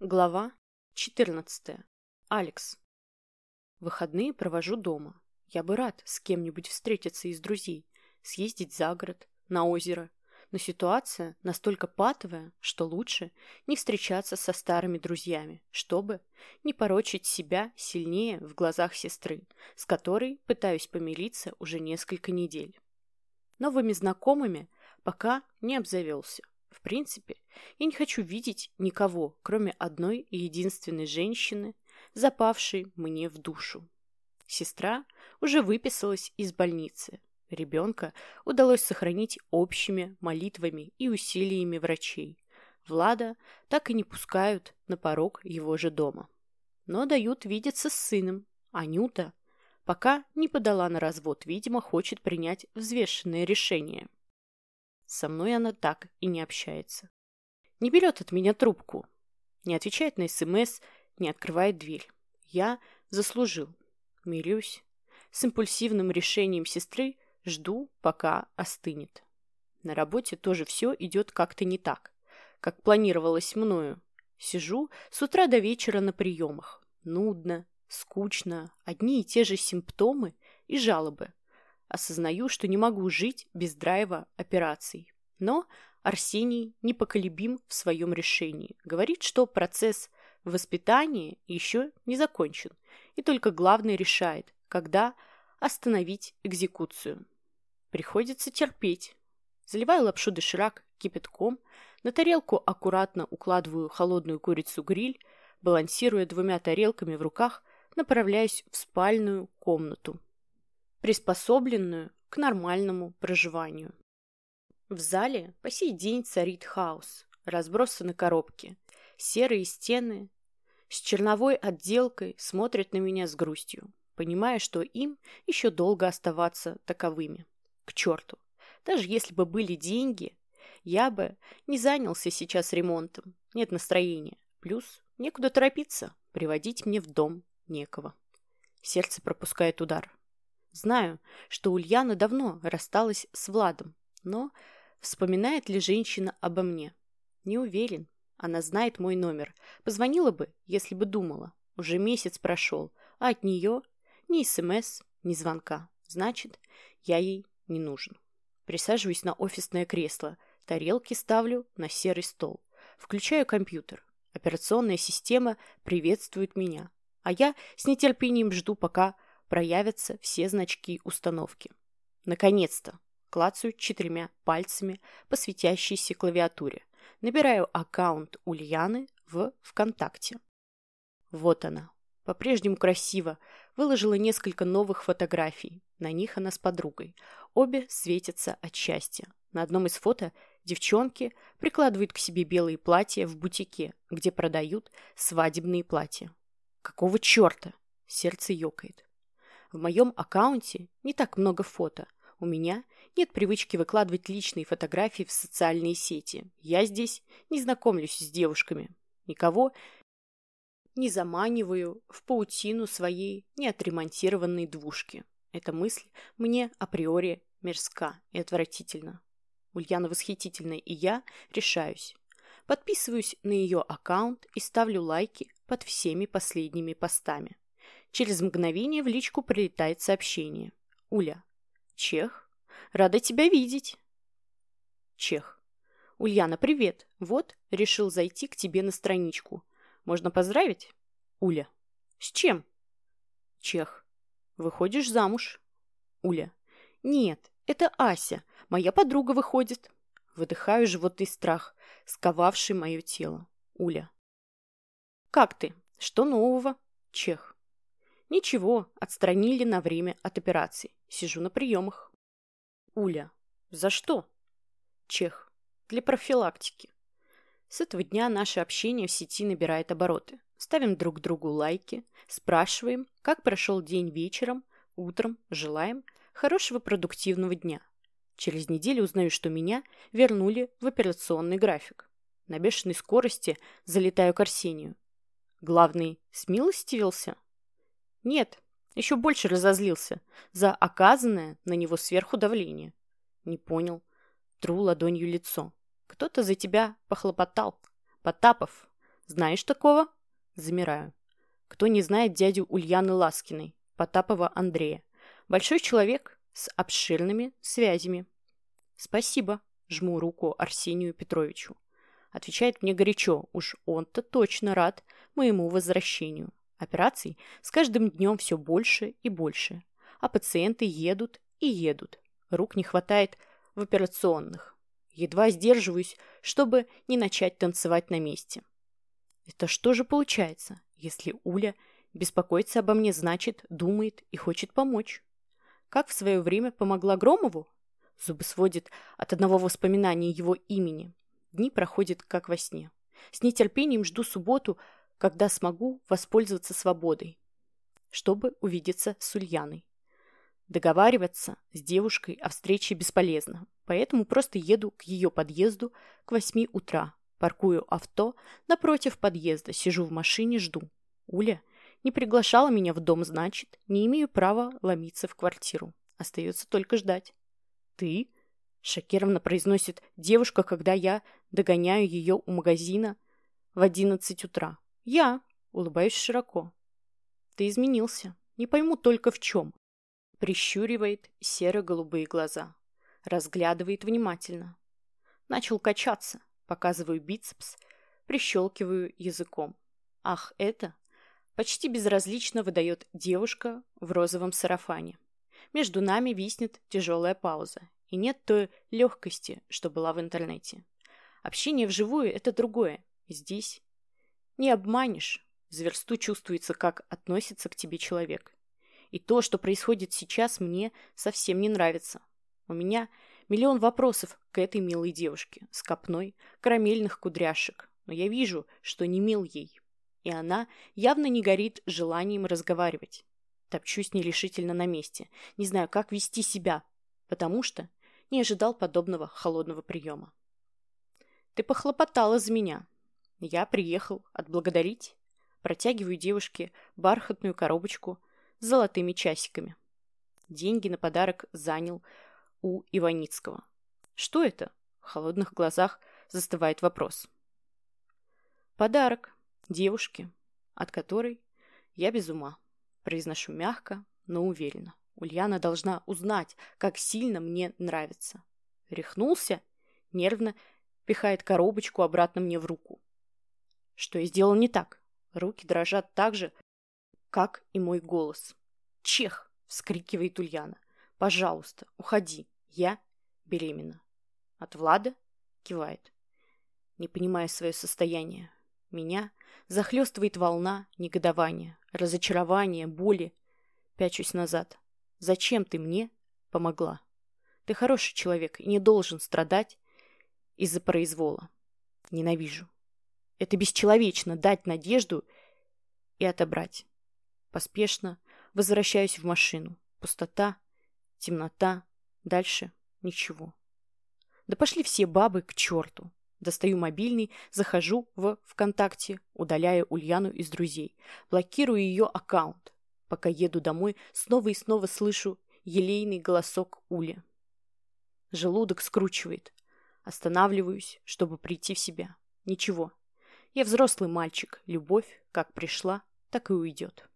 Глава 14. Алекс. Выходные провожу дома. Я бы рад с кем-нибудь встретиться из друзей, съездить за город, на озеро. Но ситуация настолько патовая, что лучше не встречаться со старыми друзьями, чтобы не порочить себя сильнее в глазах сестры, с которой пытаюсь помириться уже несколько недель. Новыми знакомыми пока не обзавелся. В принципе, я не хочу видеть никого, кроме одной и единственной женщины, запавшей мне в душу. Сестра уже выписалась из больницы. Ребенка удалось сохранить общими молитвами и усилиями врачей. Влада так и не пускают на порог его же дома. Но дают видеться с сыном. Анюта пока не подала на развод, видимо, хочет принять взвешенное решение. Со мной она так и не общается. Не берет от меня трубку, не отвечает на СМС, не открывает дверь. Я заслужил. Мирюсь. С импульсивным решением сестры жду, пока остынет. На работе тоже все идет как-то не так, как планировалось мною. Сижу с утра до вечера на приемах. Нудно, скучно, одни и те же симптомы и жалобы. Осознаю, что не могу жить без драйва операций. Но Арсений непоколебим в своем решении. Говорит, что процесс воспитания еще не закончен, и только главный решает, когда остановить экзекуцию. Приходится терпеть. Заливаю лапшу доширак кипятком, на тарелку аккуратно укладываю холодную курицу-гриль, балансируя двумя тарелками в руках, направляюсь в спальную комнату приспособленную к нормальному проживанию. В зале по сей день царит хаос, разбросаны коробки, серые стены с черновой отделкой смотрят на меня с грустью, понимая, что им еще долго оставаться таковыми. К черту! Даже если бы были деньги, я бы не занялся сейчас ремонтом. Нет настроения. Плюс некуда торопиться, приводить мне в дом некого. Сердце пропускает удар. Знаю, что Ульяна давно рассталась с Владом, но вспоминает ли женщина обо мне? Не уверен. Она знает мой номер. Позвонила бы, если бы думала. Уже месяц прошел, а от нее ни СМС, ни звонка. Значит, я ей не нужен. Присаживаюсь на офисное кресло, тарелки ставлю на серый стол. Включаю компьютер. Операционная система приветствует меня. А я с нетерпением жду, пока проявятся все значки установки. Наконец-то! Клацаю четырьмя пальцами по светящейся клавиатуре. Набираю аккаунт Ульяны в ВКонтакте. Вот она. По-прежнему красиво. Выложила несколько новых фотографий. На них она с подругой. Обе светятся от счастья. На одном из фото девчонки прикладывают к себе белые платья в бутике, где продают свадебные платья. Какого черта? Сердце ёкает. В моем аккаунте не так много фото. У меня нет привычки выкладывать личные фотографии в социальные сети. Я здесь не знакомлюсь с девушками. Никого не заманиваю в паутину своей неотремонтированной двушки. Эта мысль мне априори мерзка и отвратительна. Ульяна восхитительная, и я решаюсь. Подписываюсь на ее аккаунт и ставлю лайки под всеми последними постами. Через мгновение в личку прилетает сообщение. Уля. Чех. Рада тебя видеть. Чех. Ульяна, привет. Вот, решил зайти к тебе на страничку. Можно поздравить? Уля. С чем? Чех. Выходишь замуж? Уля. Нет, это Ася. Моя подруга выходит. Выдыхаю животный страх, сковавший мое тело. Уля. Как ты? Что нового? Чех. Ничего, отстранили на время от операции. Сижу на приемах. Уля. За что? Чех. Для профилактики. С этого дня наше общение в сети набирает обороты. Ставим друг другу лайки, спрашиваем, как прошел день вечером, утром, желаем хорошего продуктивного дня. Через неделю узнаю, что меня вернули в операционный график. На бешеной скорости залетаю к Арсению. Главный смилостивился? Нет, еще больше разозлился за оказанное на него сверху давление. Не понял. Тру ладонью лицо. Кто-то за тебя похлопотал. Потапов. Знаешь такого? Замираю. Кто не знает дядю Ульяны Ласкиной, Потапова Андрея. Большой человек с обширными связями. Спасибо, жму руку Арсению Петровичу. Отвечает мне горячо, уж он-то точно рад моему возвращению. Операций с каждым днем все больше и больше, а пациенты едут и едут. Рук не хватает в операционных. Едва сдерживаюсь, чтобы не начать танцевать на месте. Это что же получается, если Уля беспокоится обо мне, значит, думает и хочет помочь? Как в свое время помогла Громову? Зубы сводит от одного воспоминания его имени. Дни проходят как во сне. С нетерпением жду субботу, когда смогу воспользоваться свободой, чтобы увидеться с Ульяной. Договариваться с девушкой о встрече бесполезно, поэтому просто еду к ее подъезду к восьми утра, паркую авто напротив подъезда, сижу в машине, жду. Уля не приглашала меня в дом, значит, не имею права ломиться в квартиру. Остается только ждать. «Ты?» — шокированно произносит девушка, когда я догоняю ее у магазина в одиннадцать утра. «Я», — улыбаюсь широко. «Ты изменился. Не пойму только в чем». Прищуривает серо-голубые глаза. Разглядывает внимательно. Начал качаться. Показываю бицепс. Прищелкиваю языком. Ах, это? Почти безразлично выдает девушка в розовом сарафане. Между нами виснет тяжелая пауза. И нет той легкости, что была в интернете. Общение вживую – это другое. Здесь не обманешь. Зверсту чувствуется, как относится к тебе человек. И то, что происходит сейчас, мне совсем не нравится. У меня миллион вопросов к этой милой девушке с копной карамельных кудряшек. Но я вижу, что не мил ей. И она явно не горит желанием разговаривать. Топчусь нерешительно на месте. Не знаю, как вести себя, потому что не ожидал подобного холодного приема. Ты похлопотала за меня, я приехал отблагодарить. Протягиваю девушке бархатную коробочку с золотыми часиками. Деньги на подарок занял у Иваницкого. Что это? В холодных глазах застывает вопрос. Подарок девушке, от которой я без ума. Произношу мягко, но уверенно. Ульяна должна узнать, как сильно мне нравится. Рехнулся, нервно пихает коробочку обратно мне в руку. Что я сделал не так? Руки дрожат так же, как и мой голос. «Чех!» — вскрикивает Ульяна. «Пожалуйста, уходи. Я беременна». «От Влада?» — кивает. Не понимая свое состояние. Меня захлестывает волна негодования, разочарования, боли. Пячусь назад. «Зачем ты мне помогла? Ты хороший человек и не должен страдать из-за произвола. Ненавижу. Это бесчеловечно дать надежду и отобрать. Поспешно возвращаюсь в машину. Пустота, темнота, дальше ничего. Да пошли все бабы к черту. Достаю мобильный, захожу в ВКонтакте, удаляю Ульяну из друзей. Блокирую ее аккаунт. Пока еду домой, снова и снова слышу елейный голосок Ули. Желудок скручивает. Останавливаюсь, чтобы прийти в себя. Ничего, я взрослый мальчик. Любовь, как пришла, так и уйдет.